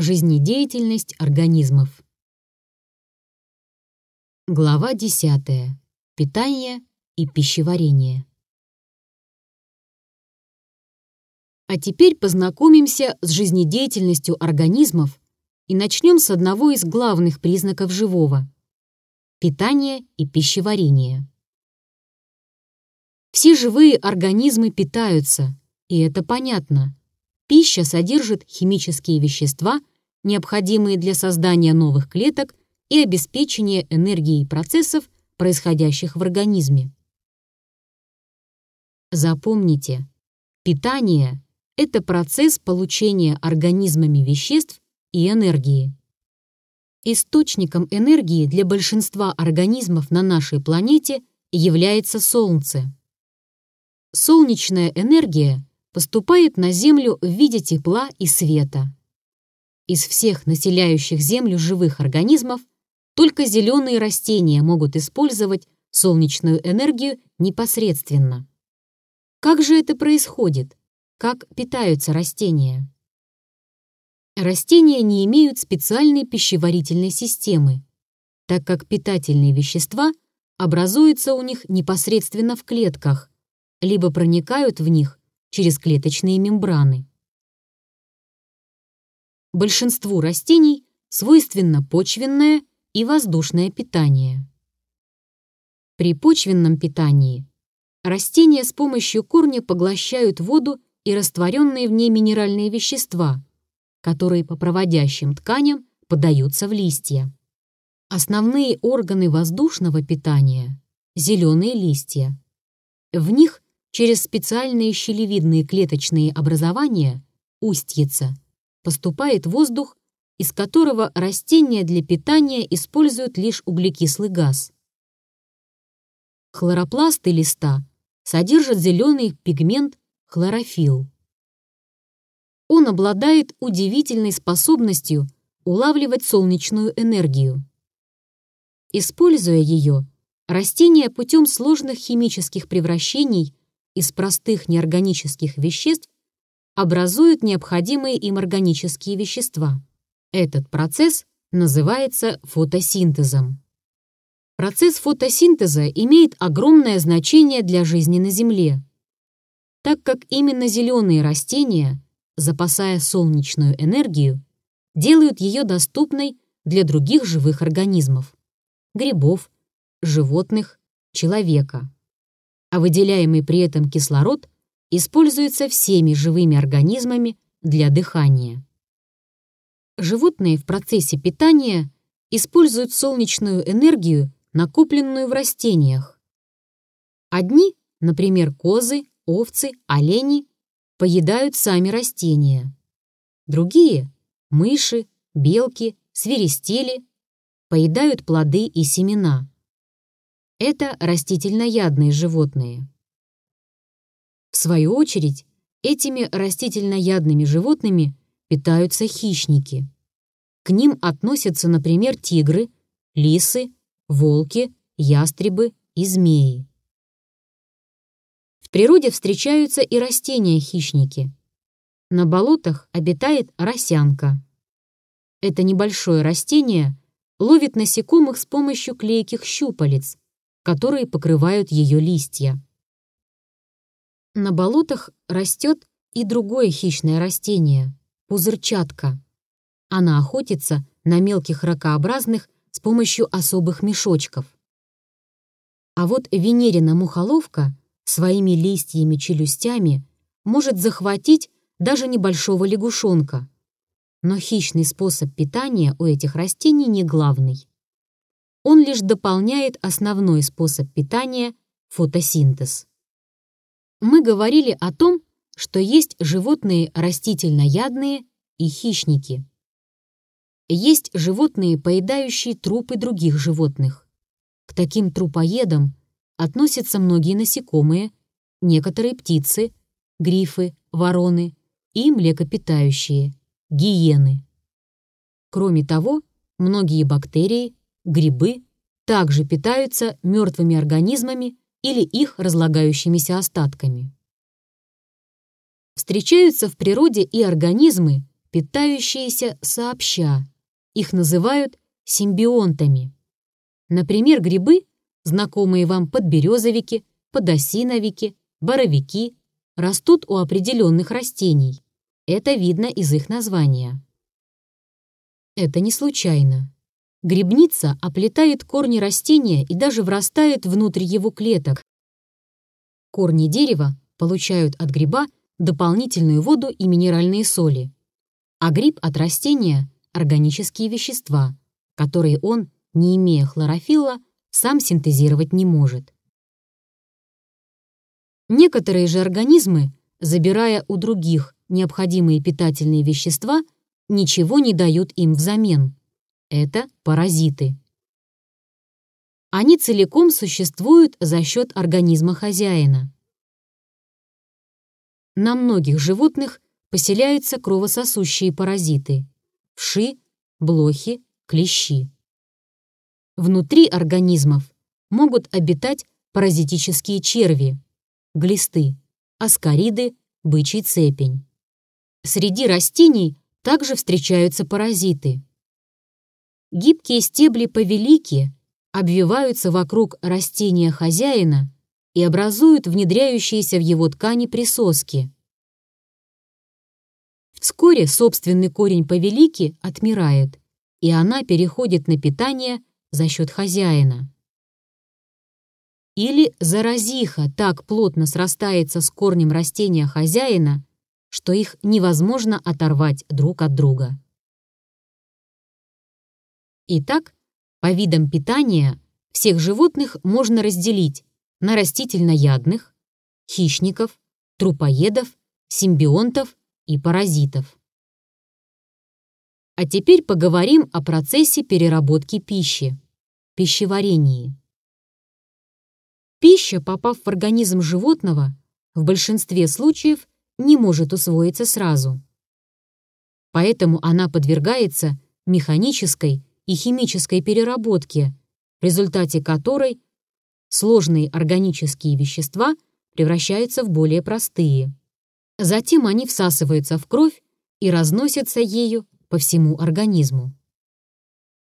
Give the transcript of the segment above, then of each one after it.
Жизнедеятельность организмов. Глава 10. Питание и пищеварение. А теперь познакомимся с жизнедеятельностью организмов и начнем с одного из главных признаков живого – питания и пищеварения. Все живые организмы питаются, и это понятно. Пища содержит химические вещества, необходимые для создания новых клеток и обеспечения энергией процессов, происходящих в организме. Запомните, питание – это процесс получения организмами веществ и энергии. Источником энергии для большинства организмов на нашей планете является Солнце. Солнечная энергия поступает на Землю в виде тепла и света. Из всех населяющих Землю живых организмов только зеленые растения могут использовать солнечную энергию непосредственно. Как же это происходит? Как питаются растения? Растения не имеют специальной пищеварительной системы, так как питательные вещества образуются у них непосредственно в клетках, либо проникают в них через клеточные мембраны. Большинству растений свойственно почвенное и воздушное питание. При почвенном питании растения с помощью корня поглощают воду и растворенные в ней минеральные вещества, которые по проводящим тканям подаются в листья. Основные органы воздушного питания – зеленые листья. В них через специальные щелевидные клеточные образования, устьица, поступает воздух, из которого растения для питания используют лишь углекислый газ. Хлоропласты листа содержат зеленый пигмент хлорофилл. Он обладает удивительной способностью улавливать солнечную энергию. Используя ее, растения путем сложных химических превращений из простых неорганических веществ образуют необходимые им органические вещества. Этот процесс называется фотосинтезом. Процесс фотосинтеза имеет огромное значение для жизни на Земле, так как именно зеленые растения, запасая солнечную энергию, делают ее доступной для других живых организмов – грибов, животных, человека а выделяемый при этом кислород используется всеми живыми организмами для дыхания. Животные в процессе питания используют солнечную энергию, накопленную в растениях. Одни, например, козы, овцы, олени, поедают сами растения. Другие – мыши, белки, свиристели – поедают плоды и семена. Это растительноядные животные. В свою очередь, этими растительноядными животными питаются хищники. К ним относятся, например, тигры, лисы, волки, ястребы и змеи. В природе встречаются и растения-хищники. На болотах обитает росянка. Это небольшое растение ловит насекомых с помощью клейких щупалец, которые покрывают ее листья. На болотах растет и другое хищное растение — пузырчатка. Она охотится на мелких ракообразных с помощью особых мешочков. А вот венерина мухоловка своими листьями-челюстями может захватить даже небольшого лягушонка. Но хищный способ питания у этих растений не главный он лишь дополняет основной способ питания – фотосинтез. Мы говорили о том, что есть животные растительноядные и хищники. Есть животные, поедающие трупы других животных. К таким трупоедам относятся многие насекомые, некоторые птицы, грифы, вороны и млекопитающие, гиены. Кроме того, многие бактерии, грибы также питаются мертвыми организмами или их разлагающимися остатками. Встречаются в природе и организмы, питающиеся сообща. Их называют симбионтами. Например, грибы, знакомые вам подберезовики, подосиновики, боровики, растут у определенных растений. Это видно из их названия. Это не случайно. Грибница оплетает корни растения и даже врастает внутрь его клеток. Корни дерева получают от гриба дополнительную воду и минеральные соли, а гриб от растения – органические вещества, которые он, не имея хлорофилла, сам синтезировать не может. Некоторые же организмы, забирая у других необходимые питательные вещества, ничего не дают им взамен. Это паразиты. Они целиком существуют за счет организма хозяина. На многих животных поселяются кровососущие паразиты – вши, блохи, клещи. Внутри организмов могут обитать паразитические черви, глисты, аскариды, бычий цепень. Среди растений также встречаются паразиты. Гибкие стебли повелики обвиваются вокруг растения хозяина и образуют внедряющиеся в его ткани присоски. Вскоре собственный корень повелики отмирает, и она переходит на питание за счет хозяина. Или заразиха так плотно срастается с корнем растения хозяина, что их невозможно оторвать друг от друга. Итак, по видам питания всех животных можно разделить на растительноядных, хищников, трупоедов, симбионтов и паразитов. А теперь поговорим о процессе переработки пищи, пищеварении. Пища, попав в организм животного, в большинстве случаев не может усвоиться сразу. Поэтому она подвергается механической и химической переработке, в результате которой сложные органические вещества превращаются в более простые. Затем они всасываются в кровь и разносятся ею по всему организму.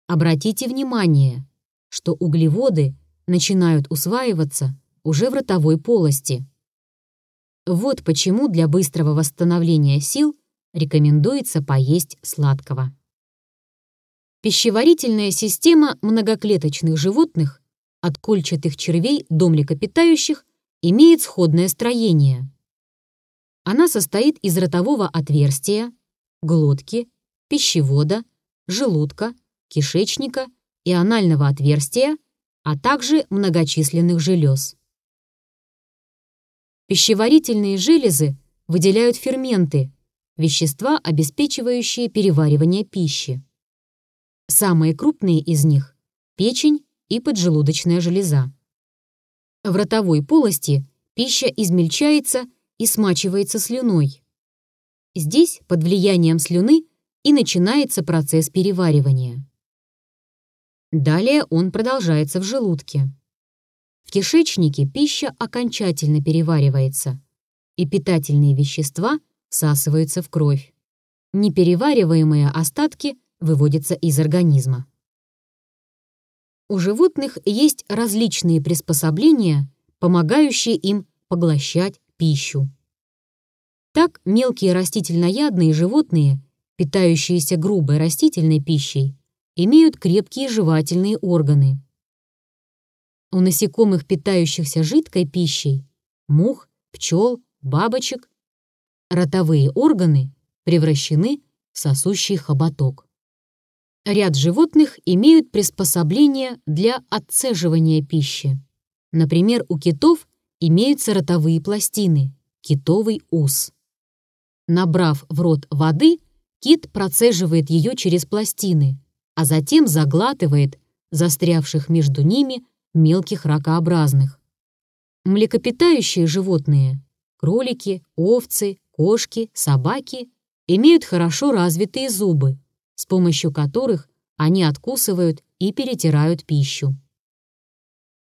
Обратите внимание, что углеводы начинают усваиваться уже в ротовой полости. Вот почему для быстрого восстановления сил рекомендуется поесть сладкого. Пищеварительная система многоклеточных животных, от кольчатых червей до млекопитающих, имеет сходное строение. Она состоит из ротового отверстия, глотки, пищевода, желудка, кишечника и анального отверстия – а также многочисленных желез. Пищеварительные железы выделяют ферменты, вещества, обеспечивающие переваривание пищи. Самые крупные из них – печень и поджелудочная железа. В ротовой полости пища измельчается и смачивается слюной. Здесь, под влиянием слюны, и начинается процесс переваривания. Далее он продолжается в желудке. В кишечнике пища окончательно переваривается, и питательные вещества всасываются в кровь. Неперевариваемые остатки выводятся из организма. У животных есть различные приспособления, помогающие им поглощать пищу. Так мелкие растительноядные животные, питающиеся грубой растительной пищей, имеют крепкие жевательные органы. У насекомых, питающихся жидкой пищей, мух, пчел, бабочек, ротовые органы превращены в сосущий хоботок. Ряд животных имеют приспособления для отцеживания пищи. Например, у китов имеются ротовые пластины, китовый ус. Набрав в рот воды, кит процеживает ее через пластины, а затем заглатывает застрявших между ними мелких ракообразных. Млекопитающие животные – кролики, овцы, кошки, собаки – имеют хорошо развитые зубы, с помощью которых они откусывают и перетирают пищу.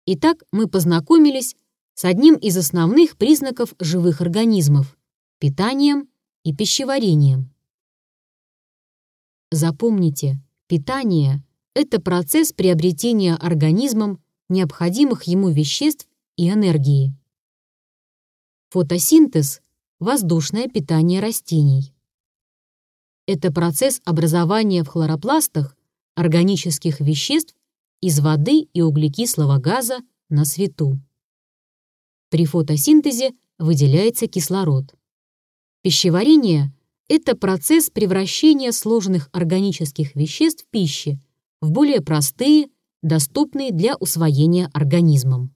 Итак, мы познакомились с одним из основных признаков живых организмов – питанием и пищеварением. Запомните, питание – это процесс приобретения организмом необходимых ему веществ и энергии. Фотосинтез – воздушное питание растений. Это процесс образования в хлоропластах органических веществ из воды и углекислого газа на свету. При фотосинтезе выделяется кислород. Пищеварение – это процесс превращения сложных органических веществ пищи в более простые, доступные для усвоения организмом.